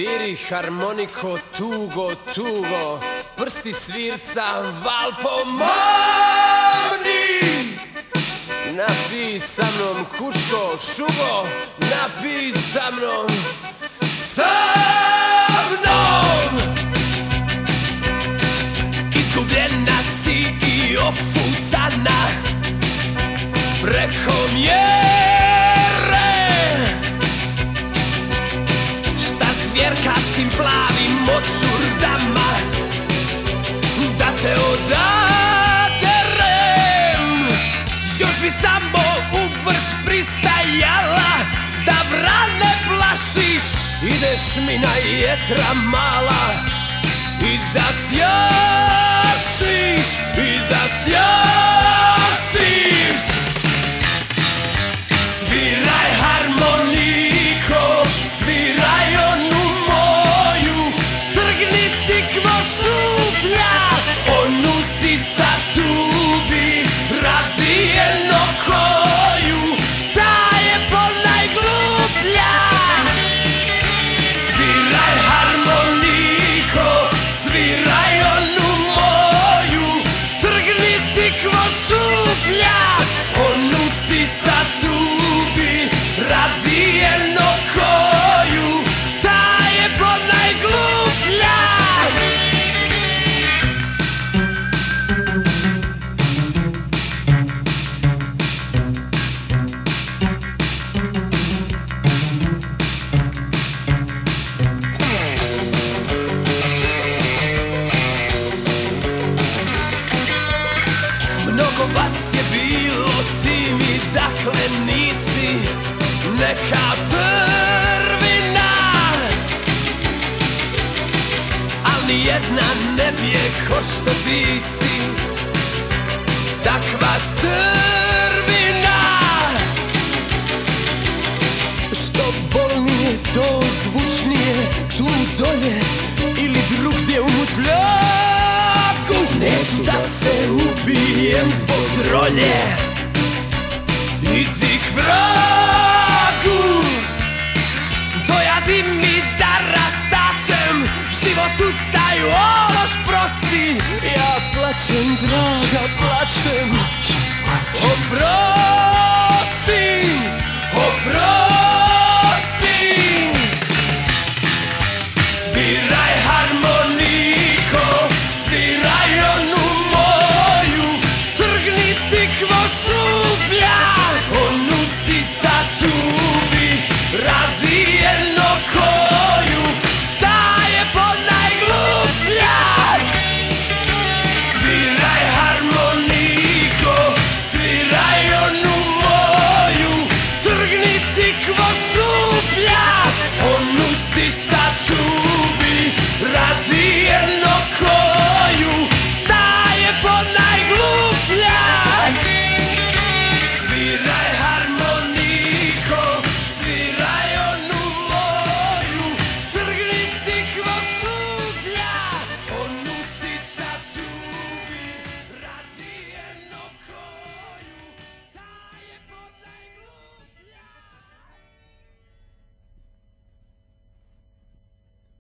sviri harmoniko tugo, tugo. Prsti svirca val pomorni. Napij sa mnom kuško, šugo Napij sa mnom Sa mnom. Izgubljena si i ofucana. Preko mjere močurdama Da te odaderem Još bi samo u vrt pristajala Da vrane plašiš Ideš mi na jetra mala I da sjašiš Yeah! Mnogo vas je bilo, ti mi dakle nisi neka prvina. Al ni jedna ne bije ko što ti si Takva strvina. Što bolnije to zvučnije Tu dolje ili drugdje u mutljaku Neću da se Bijem zbog trolje I ti k vragu Dojadi mi da rastačem Život ustaju ološ prosti. Ja plaćem draga, plaćem vou sufriar.